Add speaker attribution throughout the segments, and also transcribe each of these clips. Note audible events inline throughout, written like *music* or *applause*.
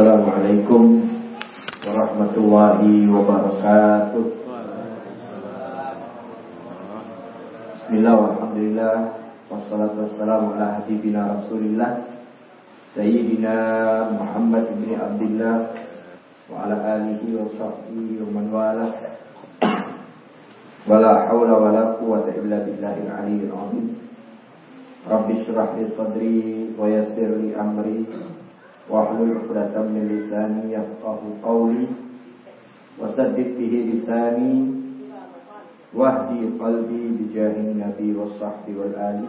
Speaker 1: Assalamualaikum warahmatullahi wabarakatuh. Bismillah walhamdulillah Wassalatu wassalamu ala habibina rasulillah Sayyidina Muhammad ibn Abdullah Wa ala alihi wa sahbihi wa man wala. Wa la hawla wa la quwata illa billahil Rabbi syrah li sadri amri واحلل عقدة من لساني يفقه قولي وسدد به لساني واهدي قلبي بجاه النبي والصحب والآل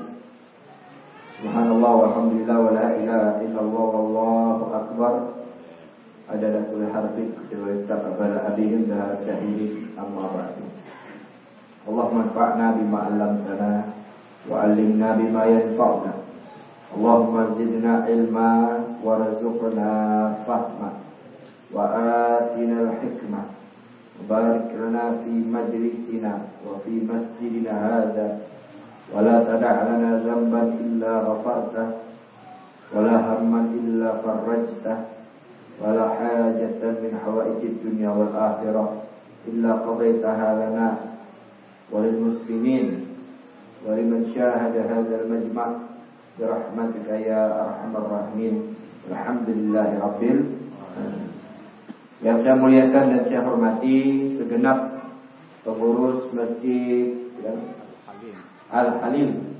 Speaker 1: سبحان الله والحمد لله ولا إله إلا الله والله أكبر عدد كل حرف ويتقبل أبيهم دار شهيد أما بعد اللهم انفعنا بما علمتنا وعلمنا بما ينفعنا اللهم زدنا علما وارزقنا فهما وآتنا الحكمة. وبارك لنا في مجلسنا وفي مسجدنا هذا. ولا تدع لنا ذنبا إلا غفرته. ولا هما إلا فرجته. ولا حاجة من حوائج الدنيا والآخرة إلا قضيتها لنا. وللمسلمين ولمن شاهد هذا المجمع Birahmatika ya arhamar rahimin Alhamdulillahi rabbil Yang saya muliakan dan saya hormati Segenap pengurus masjid Al-Halim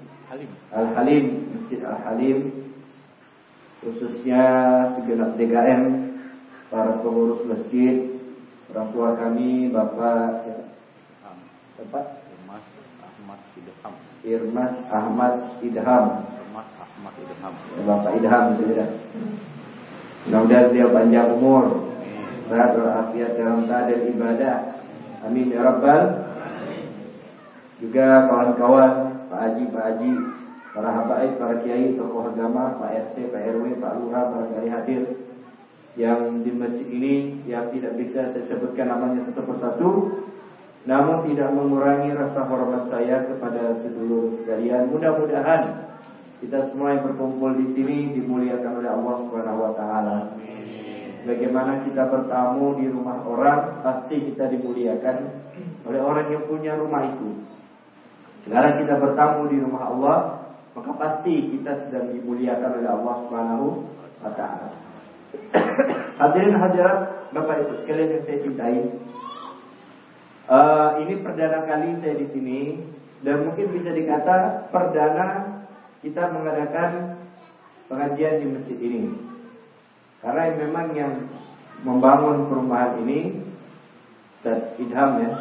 Speaker 1: Al-Halim Masjid Al-Halim Khususnya segenap DKM Para pengurus masjid Orang tua kami Bapak Bapak Irmas Ahmad Idham. Irmas Ahmad Idham Ahmad Idham. Bapak Idham ya. Mudah-mudahan dia panjang umur, sehat walafiat dalam keadaan ibadah. Amin ya rabbal. Juga kawan-kawan, Pak Haji, Pak Haji, para habaib, para kiai, tokoh agama, Pak RT, Pak RW, Pak Lurah, para kali hadir yang di masjid ini yang tidak bisa saya sebutkan namanya satu persatu namun tidak mengurangi rasa hormat saya kepada sedulur sekalian mudah-mudahan kita semua yang berkumpul di sini dimuliakan oleh Allah Subhanahu wa taala. Bagaimana kita bertamu di rumah orang, pasti kita dimuliakan oleh orang yang punya rumah itu. Sekarang kita bertamu di rumah Allah, maka pasti kita sedang dimuliakan oleh Allah Subhanahu wa taala. Hadirin hadirat Bapak Ibu sekalian yang saya cintai. Uh, ini perdana kali saya di sini dan mungkin bisa dikata perdana kita mengadakan pengajian di masjid ini. Karena memang yang membangun perumahan ini dan Idham ya.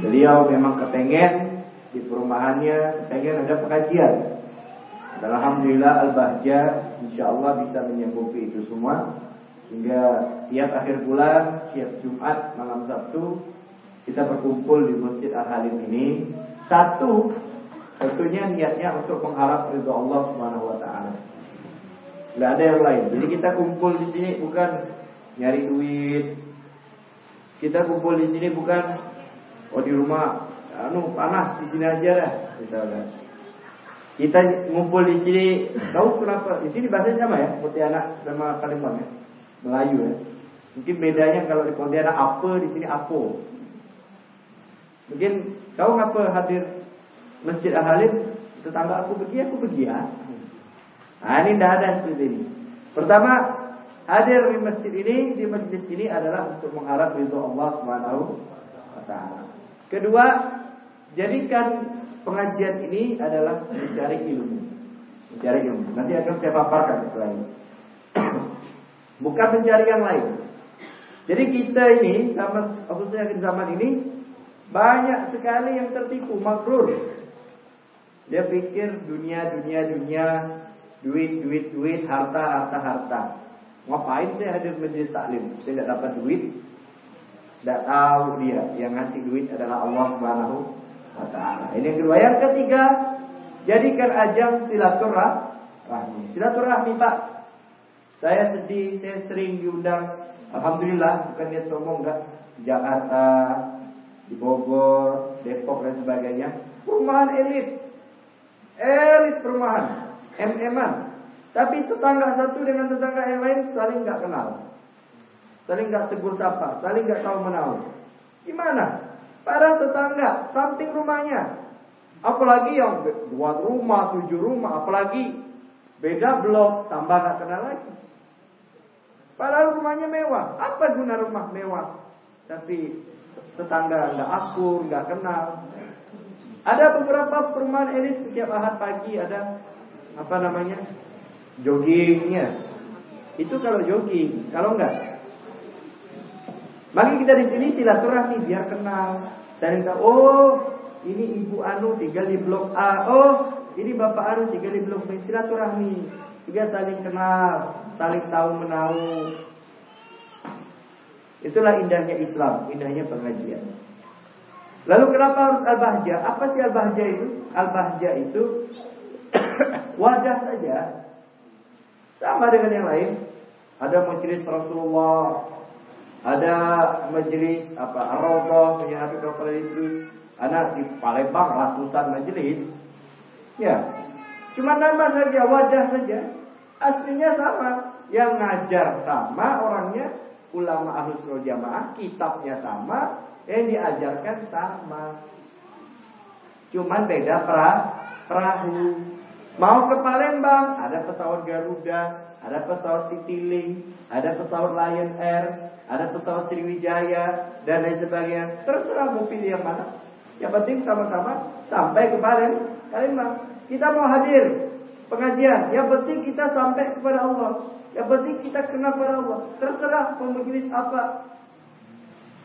Speaker 1: Beliau memang kepengen di perumahannya kepengen ada pengajian. Alhamdulillah Al-Bahja insya Allah bisa menyanggupi itu semua Sehingga tiap akhir bulan, tiap Jumat, malam Sabtu Kita berkumpul di Masjid Al-Halim ini Satu, Tentunya niatnya untuk mengharap ridho Allah Subhanahu wa taala. Tidak ada yang lain. Jadi kita kumpul di sini bukan nyari duit. Kita kumpul di sini bukan oh di rumah anu panas di sini aja dah misalnya. Kita ngumpul di sini, tahu kenapa? Di sini bahasa sama ya, Pontianak sama Kalimantan ya. Melayu ya. Mungkin bedanya kalau di Pontianak apa, di sini apa. Mungkin tahu ngapa hadir Masjid Al-Halim tetangga aku pergi aku pergi ya. Nah ini tidak ada seperti ini. Pertama hadir di masjid ini di masjid ini adalah untuk mengharap ridho Allah Subhanahu wa taala. Kedua, jadikan pengajian ini adalah mencari ilmu. Mencari ilmu. Nanti akan saya paparkan setelah ini. *coughs* Bukan mencari yang lain. Jadi kita ini sama khususnya di zaman ini banyak sekali yang tertipu, makrur. Dia pikir dunia, dunia, dunia, duit, duit, duit, harta, harta, harta. Ngapain saya hadir majlis taklim? Saya tidak dapat duit. Tidak tahu dia yang ngasih duit adalah Allah Subhanahu wa taala. Ini yang kedua. Yang ketiga, jadikan ajang silaturahmi. Silaturahmi, Pak. Saya sedih, saya sering diundang. Alhamdulillah, bukan niat sombong enggak. Jakarta, di Bogor, Depok dan sebagainya. Perumahan elit, elit perumahan, MM-an. Tapi tetangga satu dengan tetangga yang lain saling nggak kenal. Saling nggak tegur sapa, saling nggak tahu menahu. Gimana? Para tetangga, samping rumahnya. Apalagi yang dua rumah, tujuh rumah, apalagi beda blok, tambah nggak kenal lagi. Padahal rumahnya mewah. Apa guna rumah mewah? Tapi tetangga nggak akur, nggak kenal. Ada beberapa perumahan elit setiap ahad pagi ada apa namanya joggingnya. Itu kalau jogging, kalau enggak. Bagi kita di sini silaturahmi biar kenal. Saya tahu, oh ini ibu Anu tinggal di blok A. Oh ini bapak Anu tinggal di blok B. Silaturahmi. Juga saling kenal, saling tahu menahu. Itulah indahnya Islam, indahnya pengajian. Lalu kenapa harus al-bahja? Apa sih al-bahja itu? Al-bahja itu *coughs* wadah saja. Sama dengan yang lain. Ada majelis Rasulullah, ada majelis apa Ar-Raudhah punya Habib Dr. itu, ada di Palembang ratusan majelis. Ya. Cuma nama saja, wadah saja. Aslinya sama. Yang ngajar sama orangnya ulama ahlus jamaah, kitabnya sama, yang diajarkan sama. Cuman beda pra, perahu. Mau ke Palembang, ada pesawat Garuda, ada pesawat Citylink, ada pesawat Lion Air, ada pesawat Sriwijaya, dan lain sebagainya. Terserah mau pilih yang mana. Yang penting sama-sama sampai ke Palembang. Kita mau hadir pengajian. Yang penting kita sampai kepada Allah. Yang penting kita kenal kepada Allah. Terserah mau apa.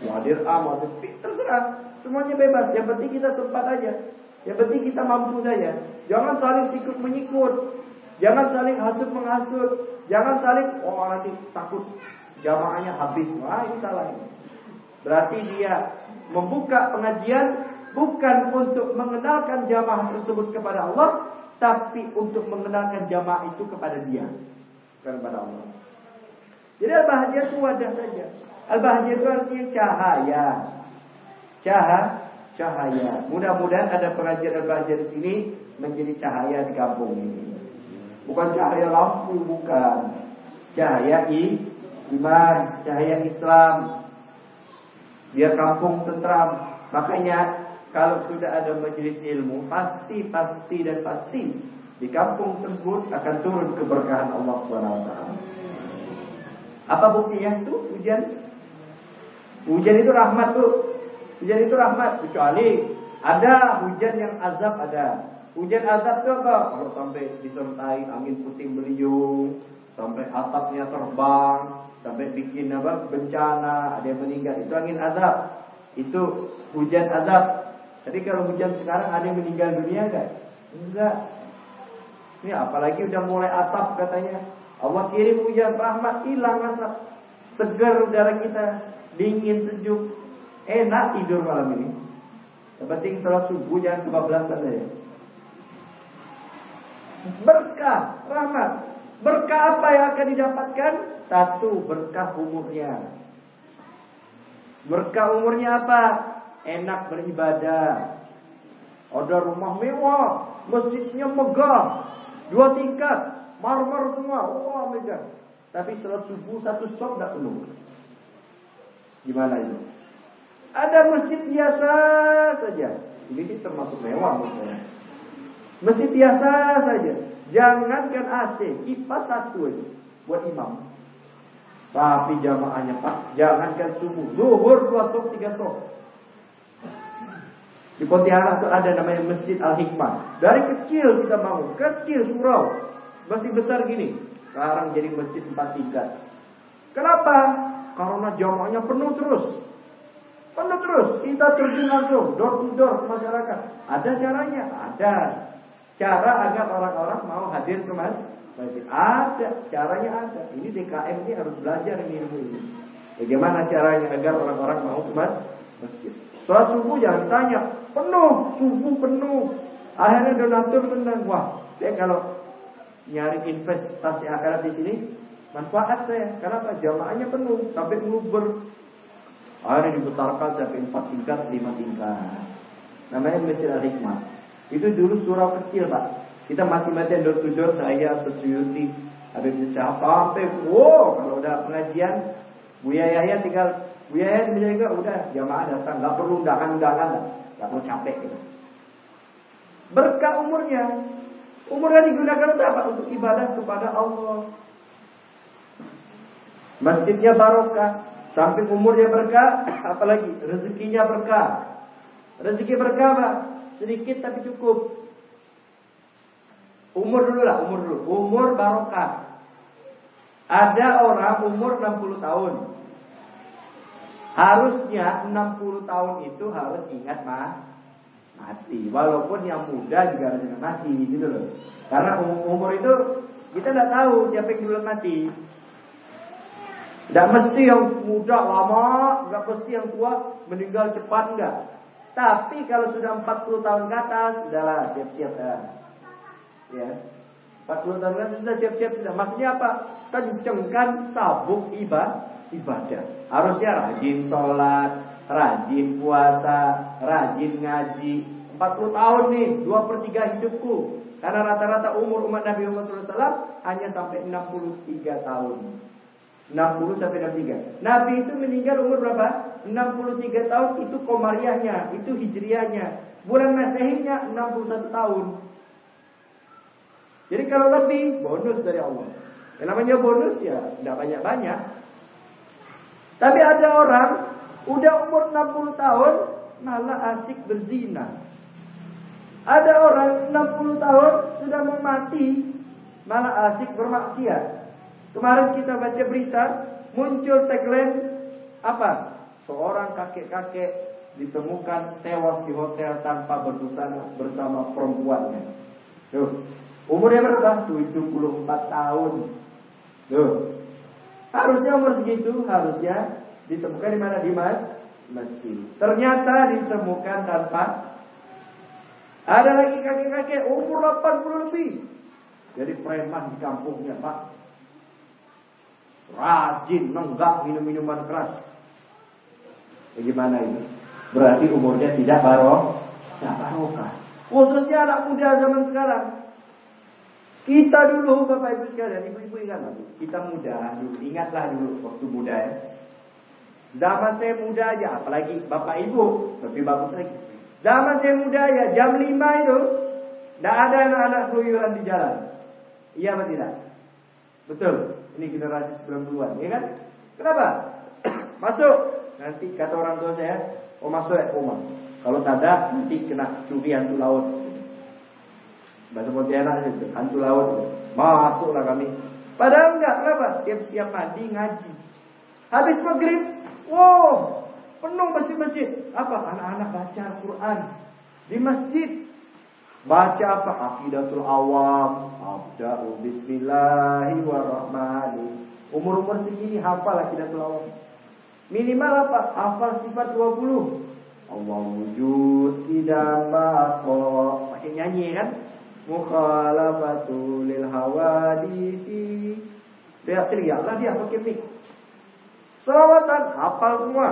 Speaker 1: Mau hadir A, mau hadir B, terserah. Semuanya bebas. Yang penting kita sempat aja. Yang penting kita mampu saja. Jangan saling sikut menyikut. Jangan saling hasut menghasut. Jangan saling oh nanti takut jamaahnya habis. Wah ini salah. Berarti dia membuka pengajian bukan untuk mengenalkan jamaah tersebut kepada Allah, tapi untuk mengenalkan jamaah itu kepada dia, kepada Allah. Jadi al-bahagia itu wadah saja. Al-bahagia itu artinya cahaya. Cahaya cahaya. Mudah-mudahan ada pengajian al-bahjah di sini menjadi cahaya di kampung ini. Bukan cahaya lampu, bukan. Cahaya iman, cahaya Islam. Biar kampung tentram. Makanya kalau sudah ada majelis ilmu, pasti, pasti dan pasti di kampung tersebut akan turun keberkahan Allah Swt. Apa buktinya itu hujan? Hujan itu rahmat tuh. Hujan itu rahmat kecuali ada hujan yang azab ada. Hujan azab itu apa? Kalau sampai disertai angin puting beliung, sampai atapnya terbang, sampai bikin apa? bencana, ada yang meninggal. Itu angin azab. Itu hujan azab. Tapi kalau hujan sekarang ada yang meninggal dunia enggak? Enggak. Ini apalagi udah mulai asap katanya. Allah kirim hujan rahmat hilang asap. Segar udara kita, dingin sejuk, Enak tidur malam ini. Yang penting sholat subuh jangan kebablasan ya. Berkah, rahmat. Berkah apa yang akan didapatkan? Satu, berkah umurnya. Berkah umurnya apa? Enak beribadah. Ada rumah mewah, masjidnya megah, dua tingkat, marmer semua, wah megah. Tapi sholat subuh satu stop tidak penuh. Gimana itu? Ada masjid biasa saja. Ini sih termasuk mewah menurut. Masjid biasa saja. Jangankan AC, kipas satu aja buat imam. Tapi jamaahnya pak, jangankan subuh, zuhur dua sok, tiga sok. Di Pontianak itu ada namanya Masjid Al Hikmah. Dari kecil kita bangun, kecil surau, masih besar gini. Sekarang jadi masjid empat tingkat. Kenapa? Karena jamaahnya penuh terus. Penuh terus, kita terjun langsung door to door ke masyarakat. Ada caranya, ada. Cara agar orang-orang mau hadir ke masjid. Ada, caranya ada. Ini DKM ini harus belajar ini ilmu ini. Bagaimana caranya agar orang-orang mau ke masjid. Sholat subuh jangan tanya, penuh, subuh penuh. Akhirnya donatur senang, wah, saya kalau nyari investasi akhirat di sini, manfaat saya. Kenapa? Jamaahnya penuh sampai nguber Akhirnya dibesarkan sampai empat tingkat, lima tingkat. Namanya Masjid Al Hikmah. Itu dulu surau kecil pak. Kita mati-matian door saya Suyuti Habib siapa sampai wow kalau udah pengajian Buya Yahya tinggal Buya Yahya menjaga udah jamaah datang nggak perlu undangan-undangan perlu capek gitu. Berkah umurnya umurnya digunakan untuk apa? Untuk ibadah kepada Allah. Masjidnya barokah, samping umurnya berkah, *coughs* apalagi rezekinya berkah. Rezeki berkah apa? Sedikit tapi cukup. Umur dulu lah, umur dulu. Umur barokah. Ada orang umur 60 tahun. Harusnya 60 tahun itu harus ingat mah mati. Walaupun yang muda juga harus ingat mati gitu loh. Karena umur itu kita tidak tahu siapa yang duluan mati. Tidak mesti yang muda lama, tidak mesti yang tua meninggal cepat enggak. Tapi kalau sudah 40 tahun ke atas, sudahlah siap-siap dah. Ya. 40 tahun kan sudah siap-siap sudah. Maksudnya apa? Kencengkan sabuk ibadah. Ibadah. Harusnya rajin sholat, rajin puasa, rajin ngaji. 40 tahun nih, 2 per 3 hidupku. Karena rata-rata umur umat Nabi Muhammad SAW hanya sampai 63 tahun. 60 sampai 63. Nabi itu meninggal umur berapa? 63 tahun itu komariahnya, itu hijriahnya. Bulan Masehinya 61 tahun. Jadi kalau lebih bonus dari Allah. Yang namanya bonus ya tidak banyak-banyak. Tapi ada orang udah umur 60 tahun malah asik berzina. Ada orang 60 tahun sudah mau mati malah asik bermaksiat. Kemarin kita baca berita muncul tagline apa? Seorang kakek-kakek ditemukan tewas di hotel tanpa berbusana bersama perempuannya. Tuh, Umurnya berapa? 74 tahun. Tuh. Harusnya umur segitu harusnya ditemukan di mana di mas masjid. Ternyata ditemukan tanpa ada lagi kakek-kakek umur 80 lebih. Jadi preman di kampungnya, Pak. Rajin nenggak minum-minuman keras. Bagaimana ini? Berarti umurnya tidak barok, tidak barokah. Khususnya anak muda zaman sekarang. Kita dulu Bapak Ibu sekalian, ibu-ibu ingat kita muda ingatlah dulu waktu muda ya. Zaman saya muda aja, apalagi Bapak Ibu, lebih bagus lagi. Zaman saya muda ya, jam 5 itu tidak ada anak-anak keluyuran di jalan. Iya atau tidak? Betul. Ini generasi 90-an, ya kan? Kenapa? *clears throat* masuk. Nanti kata orang tua saya, oh masuk ya, oh Kalau ada, nanti kena curi hantu laut. Bahasa Pontianak itu, hantu laut. Masuklah kami. Padahal enggak, kenapa? Siap-siap mandi, ngaji. Habis maghrib, wow, penuh masjid-masjid. Apa? Anak-anak baca Al-Quran di masjid. Baca apa? Akidatul awam. Abda'u bismillahirrahmanirrahim. Umur-umur segini hafal akidatul awam. Minimal apa? Hafal sifat 20. Allah wujud tidak makhluk. Pakai nyanyi kan? Mukhalafatu lil hawadithi teriak-teriaklah dia pakai mic. Salawatan hafal semua.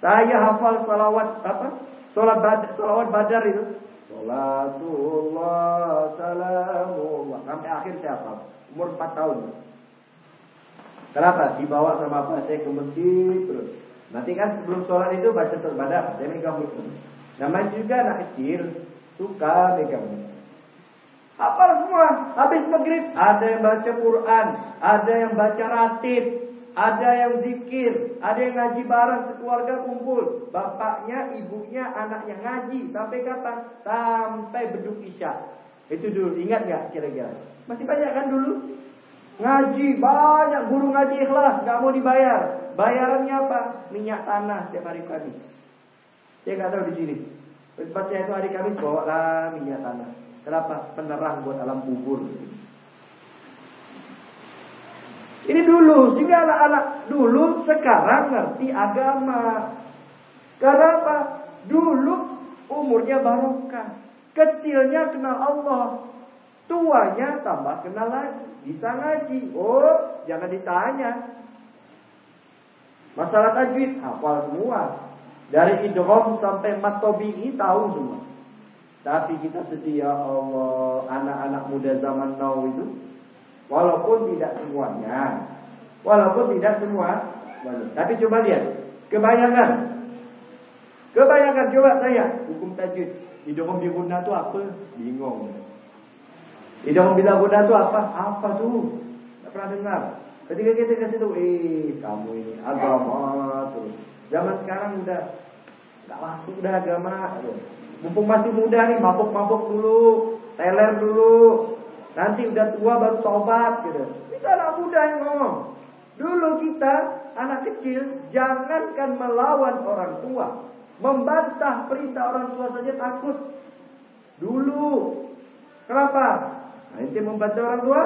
Speaker 1: Saya hafal salawat apa? Salat badar salawat badar itu. Salatullah salamullah. Sampai akhir saya hafal. Umur 4 tahun. Kenapa? Dibawa sama apa saya ke masjid terus. Nanti kan sebelum sholat itu baca surat badar. Saya megang itu namanya juga anak kecil. Suka megang Hafal semua. Habis maghrib ada yang baca Quran, ada yang baca ratib, ada yang zikir, ada yang ngaji bareng sekeluarga kumpul. Bapaknya, ibunya, anaknya ngaji sampai kapan? Sampai beduk isya. Itu dulu ingat nggak kira-kira? Masih banyak kan dulu? Ngaji banyak guru ngaji ikhlas nggak mau dibayar. Bayarannya apa? Minyak tanah setiap hari Kamis. Saya nggak tahu di sini. Tempat saya itu hari Kamis bawalah minyak tanah. Kenapa? Penerang buat alam kubur. Ini dulu, sehingga anak-anak dulu sekarang ngerti agama. Karena apa? Dulu umurnya barokah. Kecilnya kenal Allah. Tuanya tambah kenal lagi. Bisa ngaji. Oh, jangan ditanya. Masalah tajwid, hafal semua. Dari idgham sampai matobi tahu semua. Tapi kita setia Allah, anak-anak muda zaman now itu, walaupun tidak semuanya, walaupun tidak semua, tapi coba lihat, kebayangan, kebayangan coba saya hukum tajwid, idgham bi guna itu apa? Bingung. Idgham bila guna itu apa? Apa tuh? Tak pernah dengar. Ketika kita kasih tahu, eh kamu ini agama terus. Zaman sekarang udah nggak laku udah agama. Mumpung masih muda nih, mabuk-mabuk dulu, teler dulu. Nanti udah tua baru tobat gitu. Itu anak muda yang ngomong. Dulu kita anak kecil jangankan melawan orang tua, membantah perintah orang tua saja takut. Dulu. Kenapa? Nah, ini membantah orang tua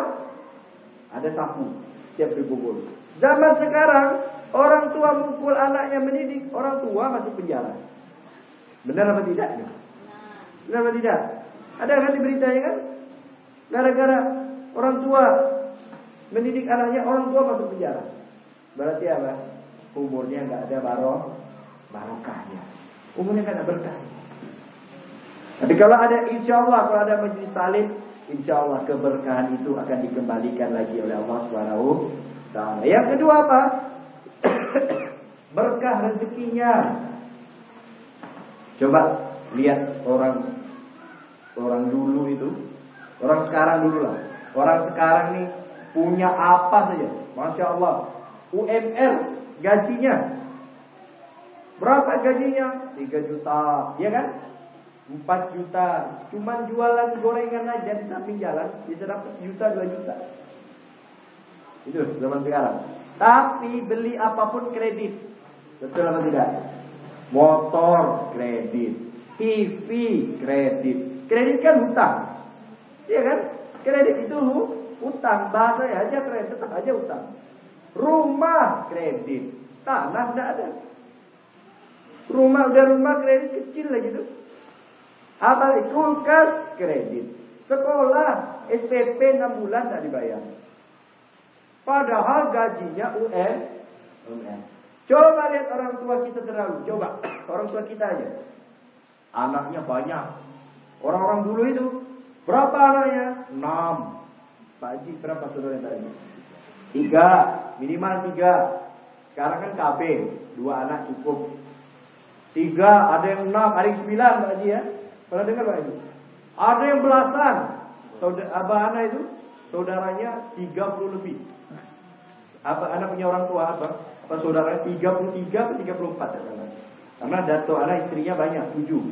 Speaker 1: ada sapu siap dipukul. Zaman sekarang orang tua mukul anaknya mendidik, orang tua masuk penjara. Benar apa tidak? Kenapa tidak? Ada kan di beritanya kan? Gara-gara orang tua mendidik anaknya, orang tua masuk penjara. Berarti apa? Umurnya nggak ada baroh, barokahnya. Umurnya nggak ada berkah. Tapi kalau ada insya Allah, kalau ada majlis salim, insya Allah keberkahan itu akan dikembalikan lagi oleh Allah Subhanahu Taala. Yang kedua apa? *coughs* Berkah rezekinya. Coba lihat orang Orang dulu itu, orang sekarang dulu lah. Orang sekarang nih punya apa saja, masya Allah. UMR gajinya berapa gajinya? 3 juta, ya kan? 4 juta. Cuman jualan gorengan aja di samping jalan bisa dapat sejuta, dua juta. Itu zaman sekarang. Tapi beli apa pun kredit. Betul apa tidak? Motor kredit, TV kredit, Kredit kan hutang. Iya kan? Kredit itu hutang. Bahasa aja kredit, tetap aja hutang. Rumah kredit. Tanah tidak ada. Rumah udah rumah kredit kecil lagi tuh. Apa kulkas kredit. Sekolah SPP 6 bulan tidak dibayar. Padahal gajinya UN. UN. Coba lihat orang tua kita terlalu. Coba orang tua kita aja. Anaknya banyak. Orang-orang dulu itu berapa anaknya? Enam. Pak Haji berapa saudara tadi? Tiga, minimal tiga. Sekarang kan KB, dua anak cukup. Tiga, ada yang enam, ada yang sembilan Pak Haji ya. Pernah dengar Pak Haji? Ada yang belasan. Saudara, abah anak itu saudaranya tiga puluh lebih. Apa anak punya orang tua apa? Apa saudaranya tiga puluh tiga atau tiga puluh empat ya, Karena dato anak istrinya banyak tujuh.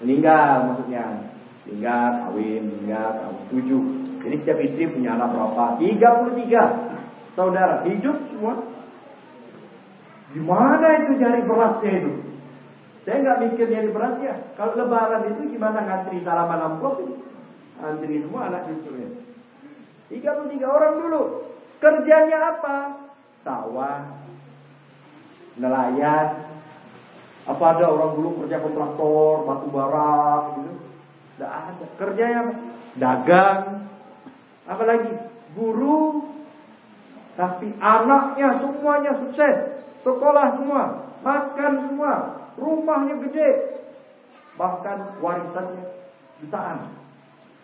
Speaker 1: Meninggal maksudnya. Meninggal, kawin, meninggal, kawin. Tujuh. Jadi setiap istri punya anak berapa? 33 saudara. Hidup semua. Gimana itu cari berasnya itu? Saya nggak mikir nyari berasnya. Kalau lebaran itu gimana ngantri salaman amplop? Antri semua anak cucunya. 33 orang dulu. Kerjanya apa? Sawah, nelayan, apa ada orang dulu kerja kontraktor, batu bara, gitu? Tidak ada. Kerjanya dagang, apalagi guru, tapi anaknya semuanya sukses, sekolah semua, makan semua, rumahnya gede, bahkan warisannya jutaan,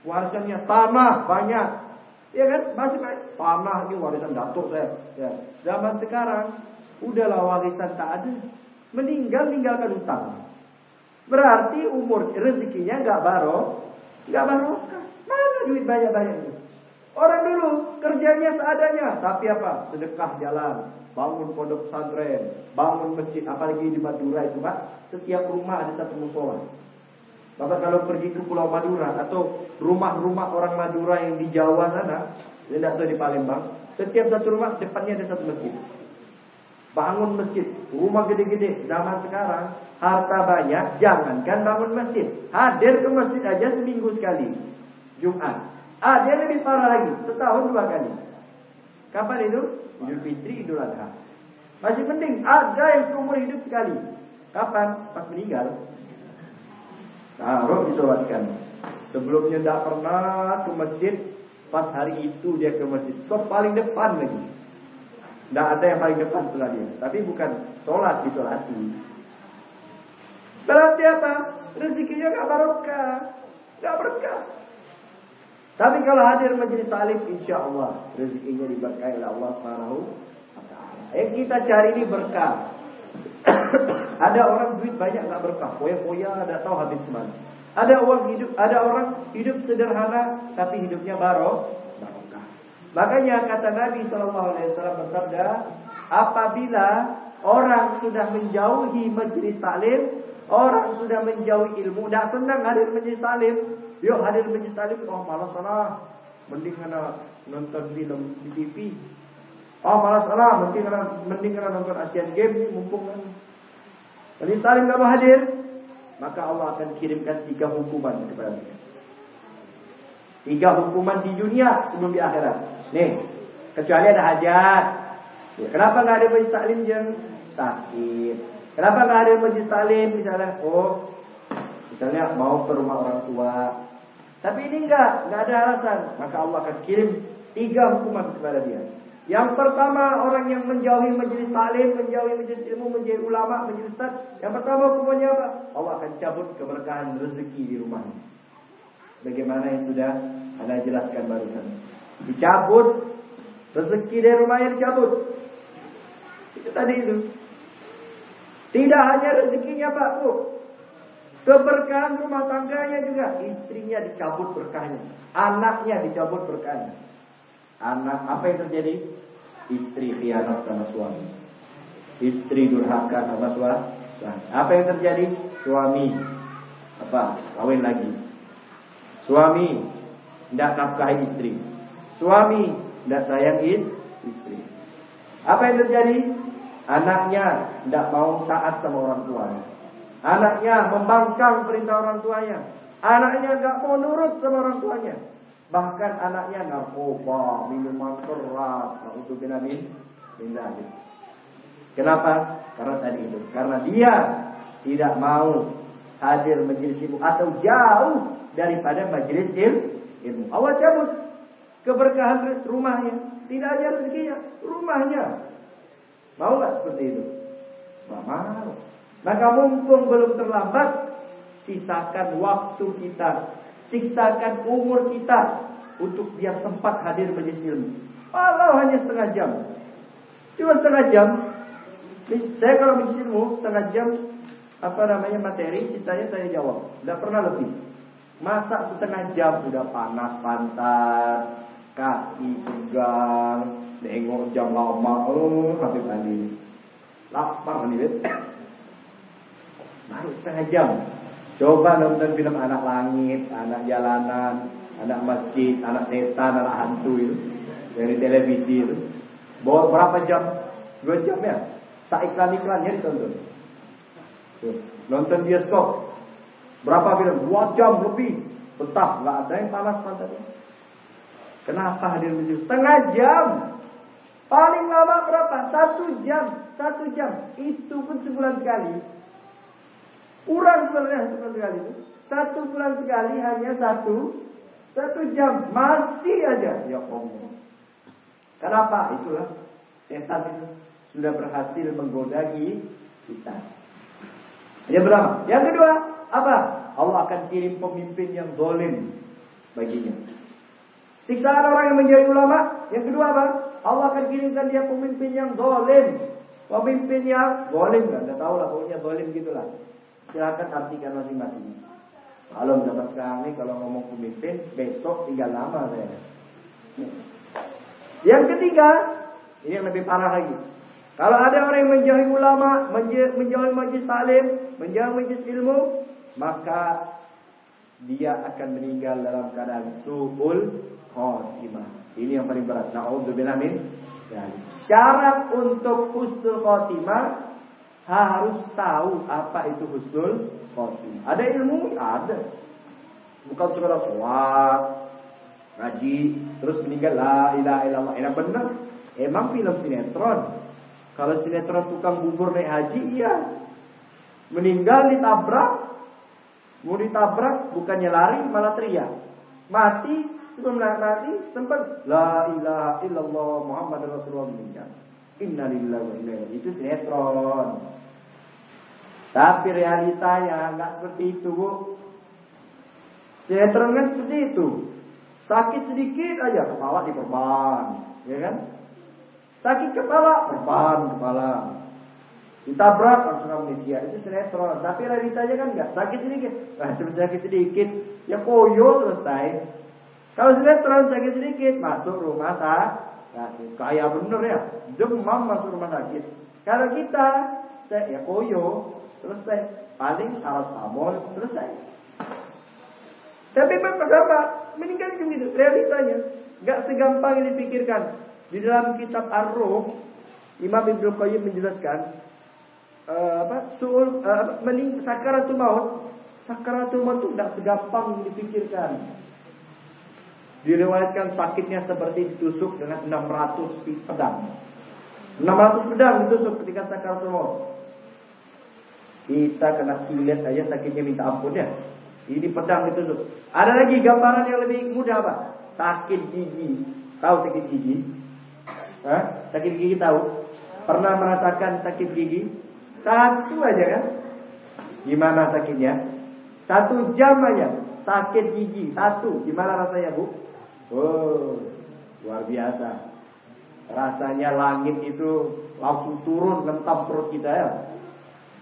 Speaker 1: warisannya tanah banyak, ya kan? Masih banyak tanah ini warisan datuk saya. Ya. Zaman sekarang udahlah warisan tak ada, meninggal meninggalkan utang. Berarti umur rezekinya nggak baro, nggak barokah. Mana duit banyak-banyak itu? Orang dulu kerjanya seadanya, tapi apa? Sedekah jalan, bangun pondok pesantren, bangun masjid, apalagi di Madura itu pak, setiap rumah ada satu musola. Bapak kalau pergi ke Pulau Madura atau rumah-rumah orang Madura yang di Jawa sana, tidak tahu di Palembang, setiap satu rumah depannya ada satu masjid bangun masjid, rumah gede-gede. Zaman sekarang harta banyak, jangankan bangun masjid, hadir ke masjid aja seminggu sekali. Jumat. Ah, dia lebih parah lagi, setahun dua kali. Kapan itu? Idul Fitri, Idul Adha. Masih penting, ada yang seumur hidup sekali. Kapan? Pas meninggal. Taruh disolatkan. Sebelumnya tidak pernah ke masjid, pas hari itu dia ke masjid. So paling depan lagi. Tidak ada yang paling depan setelah dia. Tapi bukan sholat disolati. Berarti apa? Rezekinya gak barokah. Gak berkah. Tapi kalau hadir majelis taklim, insya Allah rezekinya diberkahi oleh Allah Subhanahu wa taala. Yang kita cari ini berkah. *coughs* ada orang duit banyak nggak berkah, poya-poya ada tahu habis ke mana. Ada orang hidup, ada orang hidup sederhana tapi hidupnya baru. Makanya kata Nabi Shallallahu Alaihi Wasallam bersabda, apabila orang sudah menjauhi majelis taklim, orang sudah menjauhi ilmu, tidak senang hadir majelis taklim, Yuk hadir majlis taklim, oh malas sana. Mending kena nonton film di TV. Oh malas sana, mending kena mending kena nonton Asian Games mumpung kan. Majlis taklim enggak mau hadir, maka Allah akan kirimkan tiga hukuman kepada mereka. Tiga hukuman di dunia sebelum di akhirat. Nih, kecuali ada hajat. Ya, kenapa nggak ada majlis taklim yang sakit? Kenapa nggak ada majlis taklim misalnya? Oh, misalnya mau ke rumah orang tua, tapi ini enggak, enggak ada alasan. Maka Allah akan kirim tiga hukuman kepada dia. Yang pertama orang yang menjauhi majelis taklim, menjauhi majelis ilmu, menjauhi ulama, majelis ustaz. Yang pertama hukumannya apa? Allah akan cabut keberkahan rezeki di rumahnya. Bagaimana yang sudah Anda jelaskan barusan. Dicabut rezeki dari rumahnya dicabut. Itu tadi itu. Tidak hanya rezekinya Pak Bu, Keberkahan rumah tangganya juga istrinya dicabut berkahnya, anaknya dicabut berkahnya. Anak apa yang terjadi? Istri khianat sama suami. Istri durhaka sama suami. Apa yang terjadi? Suami apa? Kawin lagi. Suami tidak nafkahi istri. Suami tidak sayang istri. Apa yang terjadi? Anaknya tidak mau taat sama orang tuanya. Anaknya membangkang perintah orang tuanya. Anaknya gak mau nurut sama orang tuanya. Bahkan anaknya narkoba, minuman keras, untuk min Kenapa? Karena tadi itu. Karena dia tidak mau hadir majelis ilmu atau jauh daripada majelis ilmu. Allah cabut keberkahan rumahnya. Tidak hanya rezekinya, rumahnya. Mau nggak seperti itu? Gak mau. Maka mumpung belum terlambat, sisakan waktu kita, siksakan umur kita untuk biar sempat hadir majelis ilmu. Walau hanya setengah jam. Cuma setengah jam. Saya kalau majelis ilmu setengah jam apa namanya materi, sisanya saya jawab. Tidak pernah lebih. Masa setengah jam sudah panas pantat, kaki tegang, nengok jam lama, oh Habib Ali. Lapar nih, *coughs* Baru setengah jam. Coba nonton film anak langit, anak jalanan, anak masjid, anak setan, anak hantu itu dari televisi itu. Bawa berapa jam? Dua jam ya. Sa iklan-iklannya ditonton. Tuh. Nonton bioskop. Berapa film? Dua jam lebih. Betah, nggak ada yang panas pantatnya. Kenapa hadir masjid? Setengah jam. Paling lama berapa? Satu jam. Satu jam. Itu pun sebulan sekali. Kurang sebenarnya satu bulan sekali. Satu bulan sekali hanya satu satu jam masih aja ya Allah. Kenapa? Itulah setan itu sudah berhasil menggoda kita. Yang berapa? Yang kedua apa? Allah akan kirim pemimpin yang dolim baginya. Siksaan orang yang menjadi ulama. Yang kedua apa? Allah akan kirimkan dia pemimpin yang dolim. Pemimpin yang dolim. Anda tahu lah pokoknya dolim gitulah. Silahkan artikan masing-masing. Kalau zaman sekarang ini kalau ngomong pemimpin, besok tinggal lama saya. Yang ketiga, ini yang lebih parah lagi. Kalau ada orang yang menjauhi ulama, menjauhi majlis taklim, menjauhi majlis ilmu, maka dia akan meninggal dalam keadaan suhul khotimah. Ini yang paling berat. Nauzubillah min Syarat untuk husnul khotimah harus tahu apa itu husnul khotimah. Ada ilmu? Ada. Bukan sekedar sholat, ngaji, terus meninggal la ilaha illallah. Enak benar. Emang film sinetron. Kalau sinetron tukang bubur naik haji, iya. Meninggal ditabrak, mau ditabrak bukannya lari malah teriak. Mati sebelum mati sempat la ilaha illallah Muhammad Rasulullah meninggal. Innalillahi wa inna ilaihi itu sinetron. Tapi realitanya nggak seperti itu, Bu. Sinetron kan seperti itu. Sakit sedikit aja kepala diperban, ya kan? Sakit kepala, perban kepala. Ditabrak langsung amnesia. Itu sinetron. Tapi realitanya kan enggak. Sakit sedikit. Nah, cuma sakit sedikit. Ya koyo selesai. Kalau sinetron sakit sedikit. Masuk rumah sakit. Kayak bener ya. Demam masuk rumah sakit. Kalau kita. Ya koyo. Selesai. Paling paracetamol. Selesai. Tapi Bapak sama. Meninggal gitu. Realitanya. Gak segampang ini dipikirkan. Di dalam kitab Ar-Ruh. Imam Ibnu Qayyim menjelaskan uh, apa suul uh, sakaratul maut. Sakaratul maut itu tidak segampang dipikirkan. Diriwayatkan sakitnya seperti ditusuk dengan 600 pedang. 600 pedang ditusuk ketika sakaratul maut. Kita kena silet aja sakitnya minta ampun ya. Ini pedang ditusuk. Ada lagi gambaran yang lebih mudah apa sakit gigi. Tahu sakit gigi? Hah? sakit gigi tahu? Pernah merasakan sakit gigi satu aja kan? Gimana sakitnya? Satu jam aja sakit gigi satu. Gimana rasanya bu? Oh, luar biasa. Rasanya langit itu langsung turun ngentam perut kita ya.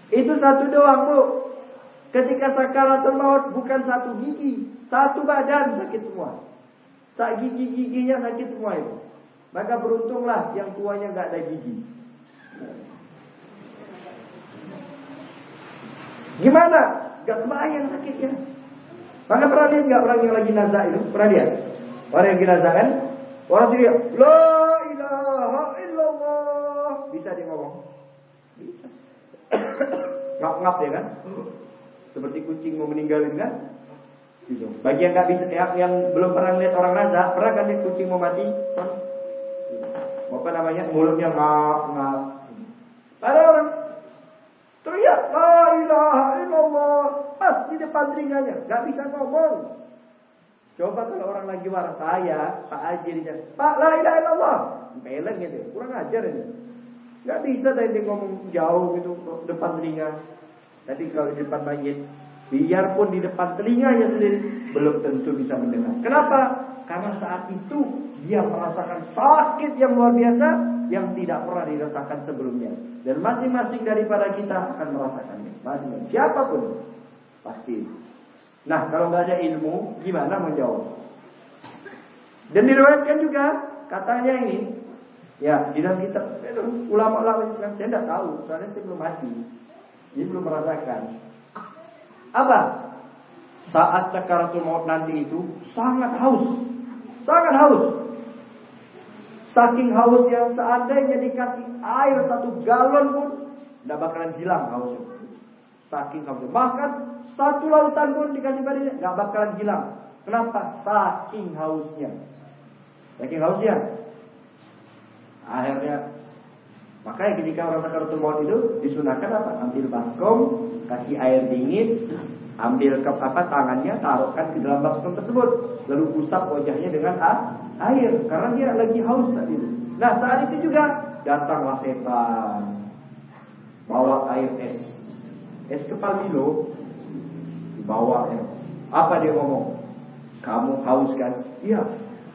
Speaker 1: Itu satu doang bu. Ketika sakaratul maut bukan satu gigi, satu badan sakit semua. Sak gigi-giginya sakit semua itu. Maka beruntunglah yang tuanya nggak ada gigi. Gimana? Gak kebayang sakitnya. Maka pernah lihat nggak orang yang lagi nazar itu? Pernah lihat? Orang yang nazar kan? Orang teriak, La ilaha illallah. Bisa dia ngomong? Bisa. *coughs* Ngap-ngap ya kan? Seperti kucing mau meninggalin kan? Gitu. Bagi yang nggak bisa, yang, yang belum pernah lihat orang nazar, pernah kan lihat kucing mau mati? Apa namanya? Mulutnya ngap ngap. Ada orang Teriak, La ilaha illallah. Pas di depan telinganya. Gak bisa ngomong. Coba kalau orang lagi waras saya, Pak Haji dia, Pak la ilaha illallah. Peleng gitu. Kurang ajar ini. Gak bisa tadi ngomong jauh gitu depan telinga. Tapi kalau di depan mayit, biarpun di depan telinganya sendiri, belum tentu bisa mendengar. Kenapa? Karena saat itu dia merasakan sakit yang luar biasa yang tidak pernah dirasakan sebelumnya. Dan masing-masing daripada kita akan merasakannya. Masing-masing. Siapa pun. Pasti. Nah, kalau nggak ada ilmu, gimana menjawab? Dan diriwayatkan juga, katanya ini, ya, di dalam kitab, ulama-ulama saya tidak tahu, soalnya saya belum mati. Dia belum merasakan. Apa? Saat sakaratul maut nanti itu sangat haus. Sangat haus. Saking hausnya seandainya dikasih air satu galon pun tidak bakalan hilang hausnya. Saking hausnya. Bahkan satu lautan pun dikasih padanya nggak bakalan hilang. Kenapa? Saking hausnya. Saking hausnya. Akhirnya Makanya ketika orang sakaratul maut itu disunahkan apa? Ambil baskom, kasih air dingin, ambil ke apa tangannya, taruhkan ke dalam baskom tersebut, lalu usap wajahnya dengan air karena dia lagi haus saat itu. Nah saat itu juga datanglah setan bawa air es, es kepal Milo dibawa ya. Apa dia ngomong? Kamu haus kan? Iya.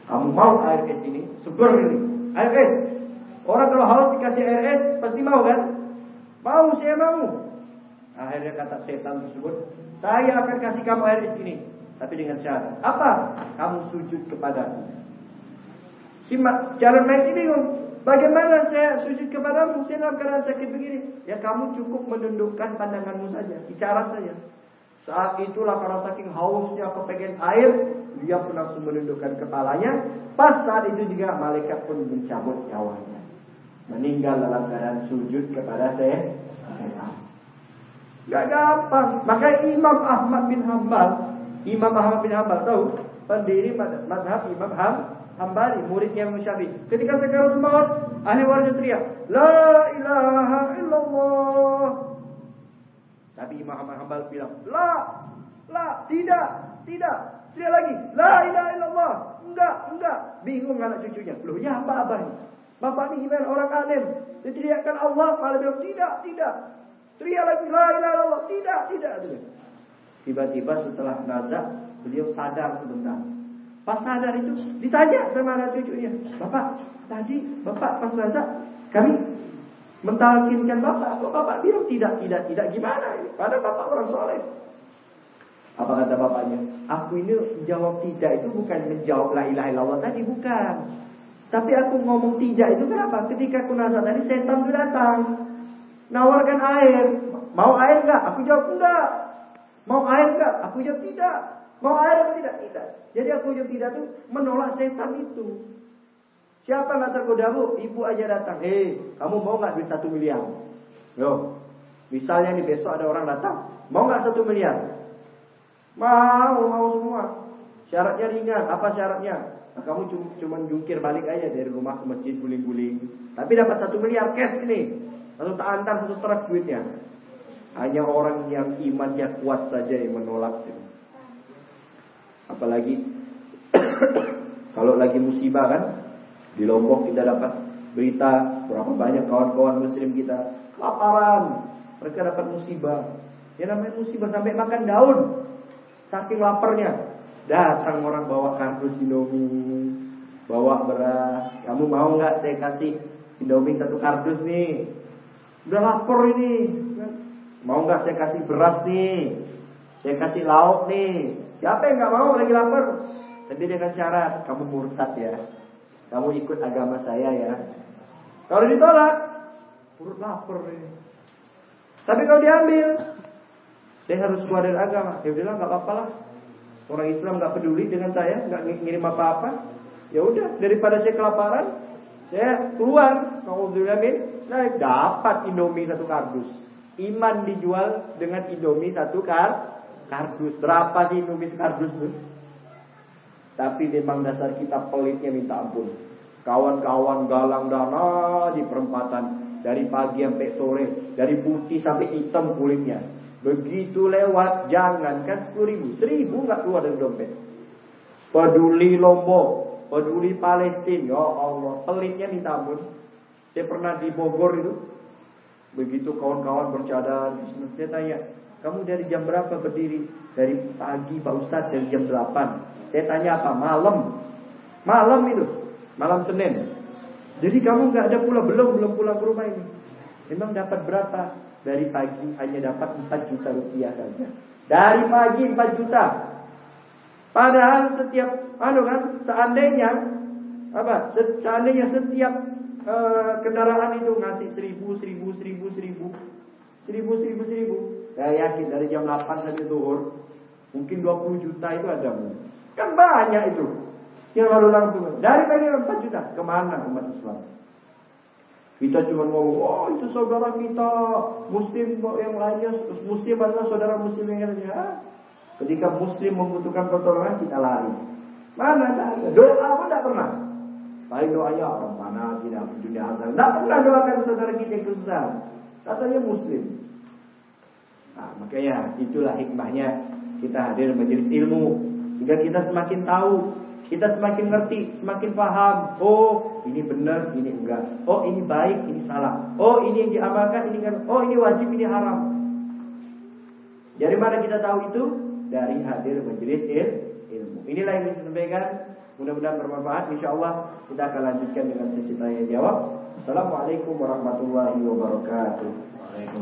Speaker 1: Kamu mau air es ini? Seger ini. Air es. Orang kalau haus dikasih es pasti mau kan? Mau saya mau. Akhirnya kata setan tersebut, saya akan kasih kamu es ini. Tapi dengan syarat. Apa? Kamu sujud kepadaku. Si jalan ini bingung. Bagaimana saya sujud kepadamu? Saya dalam keadaan sakit begini. Ya kamu cukup menundukkan pandanganmu saja. Isyarat saja. Saat itulah karena saking hausnya kepengen air, dia pun langsung menundukkan kepalanya. Pas saat itu juga malaikat pun mencabut nyawanya. Meninggal dalam keadaan sujud kepada saya. Gak gampang. Maka Imam Ahmad bin Hambal, Imam Ahmad bin Hambal tahu pendiri madhab Imam Ham Hambali, muridnya Imam Syafi'i. Ketika sakaratul maut, ahli waris teriak, La ilaha illallah. Tapi Imam Ahmad Hambal bilang, La, la, tidak, tidak. Tidak lagi, La ilaha illallah. Enggak, enggak. Bingung anak cucunya. Loh, ya apa-apa ini? Bapak ini? Orang alim. Diteriakkan Allah, malah bilang, tidak, tidak. Teriak lagi la ilaha illallah. Tidak, tidak. Tiba-tiba setelah nazar, beliau sadar sebentar. Pas sadar itu ditanya sama anak cucunya, Bapak, tadi Bapak pas nazar kami mentalkinkan Bapak. Kok Bapak bilang tidak, tidak, tidak gimana? Padahal Bapak orang soleh. Apa kata bapaknya? Aku ini jawab tidak itu bukan menjawab la ilaha illallah tadi, bukan. Tapi aku ngomong tidak itu kenapa? Ketika aku nazar tadi setan itu datang. Nawarkan air. Mau air enggak? Aku jawab enggak. Mau air enggak? Aku jawab tidak. Mau air atau tidak? Tidak. Jadi aku jawab tidak itu menolak setan itu. Siapa yang tergodamu? Ibu aja datang. Eh, kamu mau nggak duit satu miliar? Yo, misalnya nih besok ada orang datang, mau nggak satu miliar? Mau, mau semua. Syaratnya ringan. Apa syaratnya? Kamu cuma, jungkir balik aja dari rumah ke masjid guling-guling. Tapi dapat satu miliar cash ini. Lalu tak antar satu truk duitnya. Hanya orang yang imannya kuat saja yang menolak. Apalagi *coughs* kalau lagi musibah kan, di Lombok kita dapat berita berapa banyak kawan-kawan muslim kita kelaparan. Mereka dapat musibah. Ya namanya musibah sampai makan daun. Saking laparnya. Datang orang bawa kardus Indomie. Bawa beras. Kamu mau nggak saya kasih Indomie satu kardus nih. Udah lapar ini. Mau nggak saya kasih beras nih. Saya kasih lauk nih. Siapa yang nggak mau lagi lapar? Tapi dengan syarat kamu murtad ya. Kamu ikut agama saya ya. Kalau ditolak, perut lapar ini. Tapi kalau diambil, saya harus keluar dari agama. Ya udahlah, nggak apa-apa lah. Orang Islam nggak peduli dengan saya, nggak ngirim apa-apa. Ya udah, daripada saya kelaparan, saya keluar. Kalau min, saya dapat Indomie satu kardus. Iman dijual dengan Indomie satu kar kardus. Berapa sih Indomie sekardus tuh? Tapi memang dasar kita pelitnya minta ampun. Kawan-kawan galang dana di perempatan dari pagi sampai sore, dari putih sampai hitam kulitnya. Begitu lewat, jangankan sepuluh ribu, seribu nggak keluar dari dompet. Peduli Lombok, peduli Palestina, ya Allah, pelitnya minta ampun. Saya pernah di Bogor itu, begitu kawan-kawan bercadar, saya tanya, kamu dari jam berapa berdiri? Dari pagi Pak Ustadz dari jam 8 Saya tanya apa? Malam Malam itu Malam Senin Jadi kamu nggak ada pulang Belum belum pulang ke rumah ini Memang dapat berapa? Dari pagi hanya dapat 4 juta rupiah saja. Dari pagi 4 juta. Padahal setiap anu kan seandainya apa seandainya setiap uh, kendaraan itu ngasih seribu seribu seribu seribu seribu seribu seribu saya yakin dari jam 8 sampai zuhur mungkin 20 juta itu ada. Kan banyak itu. Yang lalu langsung dari pagi 4 juta. Ke mana umat Islam? Kita cuma ngomong, oh itu saudara kita, muslim yang lainnya, muslim adalah saudara muslim yang lainnya. Ketika muslim membutuhkan pertolongan, kita lari. Mana ada? Doa pun tidak pernah. Paling doanya orang mana tidak dunia asal. Tidak pernah doakan saudara kita yang kesusahan. Katanya muslim. Nah, makanya itulah hikmahnya kita hadir majelis ilmu sehingga kita semakin tahu, kita semakin ngerti, semakin paham. Oh, ini benar, ini enggak. Oh, ini baik, ini salah. Oh, ini yang diamalkan, ini kan. Oh, ini wajib, ini haram. Dari mana kita tahu itu? Dari hadir majelis ilmu. Inilah yang bisa sampaikan. Mudah-mudahan bermanfaat. Insya Allah kita akan lanjutkan dengan sesi tanya jawab. Assalamualaikum warahmatullahi wabarakatuh. Waalaikumsalam.